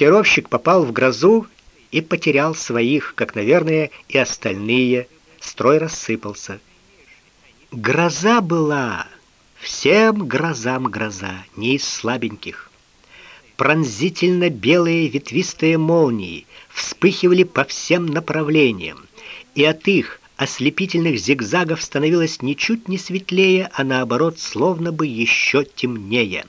Пикировщик попал в грозу и потерял своих, как, наверное, и остальные. Строй рассыпался. Гроза была, всем грозам гроза, не из слабеньких. Пронзительно белые ветвистые молнии вспыхивали по всем направлениям, и от их ослепительных зигзагов становилось ничуть не светлее, а наоборот, словно бы еще темнее.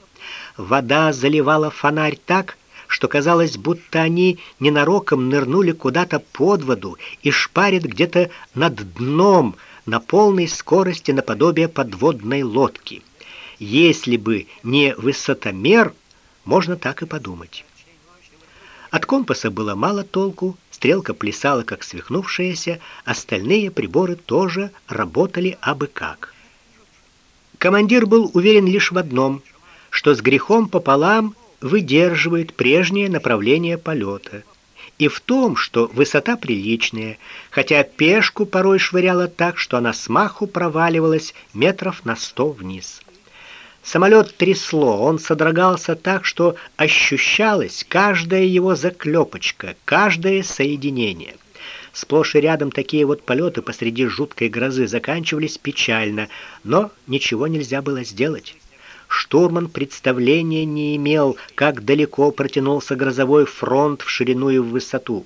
Вода заливала фонарь так, что казалось, будто они ненароком нырнули куда-то под воду и шпарят где-то над дном на полной скорости наподобие подводной лодки. Если бы не высотомер, можно так и подумать. От компаса было мало толку, стрелка плясала как свихнувшаяся, остальные приборы тоже работали абы как. Командир был уверен лишь в одном, что с грехом пополам выдерживает прежнее направление полета, и в том, что высота приличная, хотя пешку порой швыряло так, что она смаху проваливалась метров на сто вниз. Самолет трясло, он содрогался так, что ощущалась каждая его заклепочка, каждое соединение. Сплошь и рядом такие вот полеты посреди жуткой грозы заканчивались печально, но ничего нельзя было сделать. Штурман представления не имел, как далеко протянулся грозовой фронт в ширину и в высоту.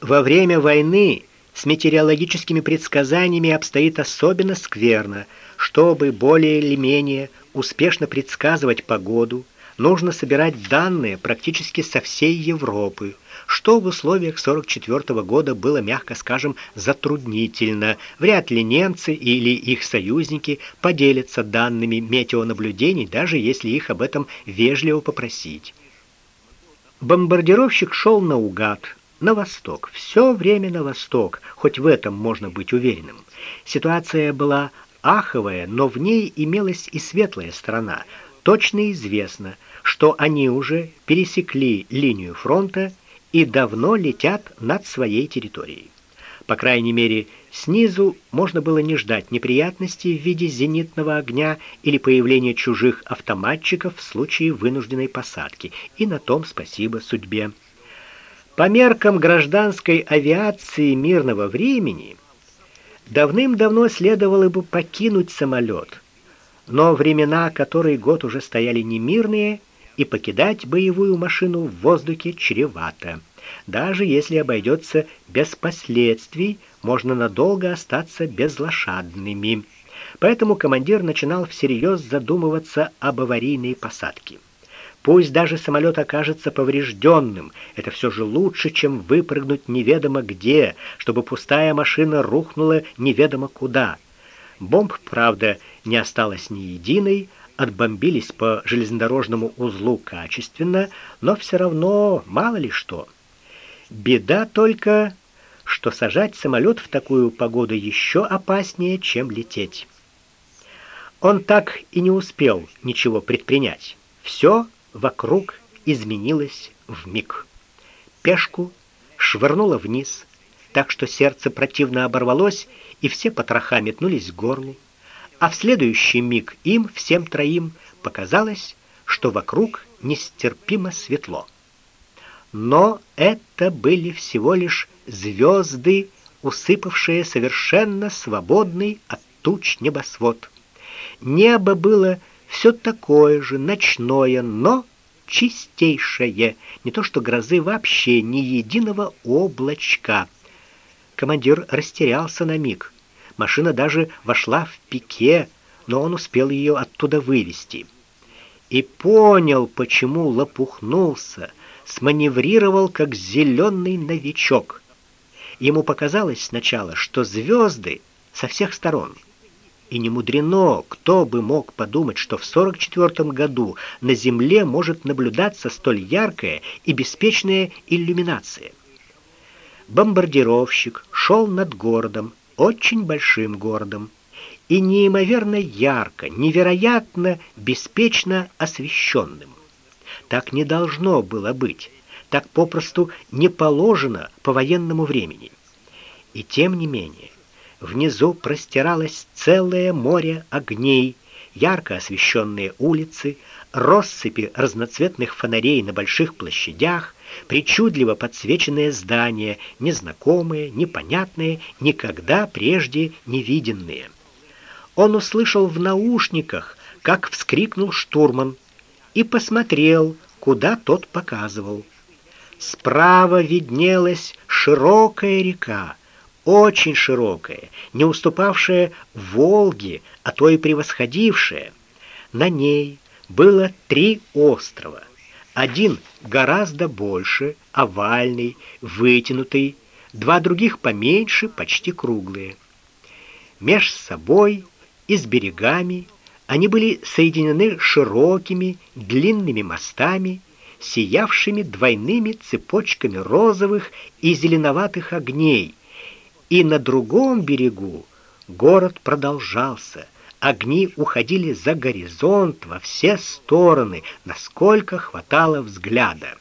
Во время войны с метеорологическими предсказаниями обстоит особенно скверно. Чтобы более или менее успешно предсказывать погоду, нужно собирать данные практически со всей Европы что в условиях 44 -го года было, мягко скажем, затруднительно. Вряд ли немцы или их союзники поделятся данными метеонаблюдений, даже если их об этом вежливо попросить. Бомбардировщик шел наугад, на восток, все время на восток, хоть в этом можно быть уверенным. Ситуация была аховая, но в ней имелась и светлая сторона. Точно известно, что они уже пересекли линию фронта и давно летят над своей территорией. По крайней мере, снизу можно было не ждать неприятностей в виде зенитного огня или появления чужих автоматчиков в случае вынужденной посадки. И на том спасибо судьбе. По меркам гражданской авиации мирного времени давным-давно следовало бы покинуть самолет. Но времена, которые год уже стояли немирные, и покидать боевую машину в воздухе чревато. Даже если обойдется без последствий, можно надолго остаться безлошадными. Поэтому командир начинал всерьез задумываться об аварийной посадке. Пусть даже самолет окажется поврежденным, это все же лучше, чем выпрыгнуть неведомо где, чтобы пустая машина рухнула неведомо куда. Бомб, правда, не осталось ни единой, отбомбились по железнодорожному узлу качественно, но все равно мало ли что. Беда только, что сажать самолет в такую погоду еще опаснее, чем лететь. Он так и не успел ничего предпринять. Все вокруг изменилось в миг. Пешку швырнуло вниз, так что сердце противно оборвалось, и все потроха метнулись к горлу а в следующий миг им всем троим показалось, что вокруг нестерпимо светло. Но это были всего лишь звезды, усыпавшие совершенно свободный от туч небосвод. Небо было все такое же ночное, но чистейшее, не то что грозы вообще ни единого облачка. Командир растерялся на миг. Машина даже вошла в пике, но он успел ее оттуда вывести. И понял, почему лопухнулся, сманеврировал как зеленый новичок. Ему показалось сначала, что звезды со всех сторон. И не мудрено, кто бы мог подумать, что в 44 году на Земле может наблюдаться столь яркая и беспечная иллюминация. Бомбардировщик шел над городом, очень большим городом и неимоверно ярко, невероятно беспечно освещенным. Так не должно было быть. Так попросту не положено по военному времени. И тем не менее, внизу простиралось целое море огней, ярко освещенные улицы, россыпи разноцветных фонарей на больших площадях, причудливо подсвеченные здания, незнакомые, непонятные, никогда прежде не виденные. Он услышал в наушниках, как вскрикнул штурман, и посмотрел, куда тот показывал. Справа виднелась широкая река, очень широкая, не уступавшая Волге, а то и превосходившая. На ней было три острова. Один гораздо больше, овальный, вытянутый, два других поменьше, почти круглые. Меж собой и с берегами они были соединены широкими, длинными мостами, сиявшими двойными цепочками розовых и зеленоватых огней. И на другом берегу город продолжался. Огни уходили за горизонт во все стороны, насколько хватало взгляда.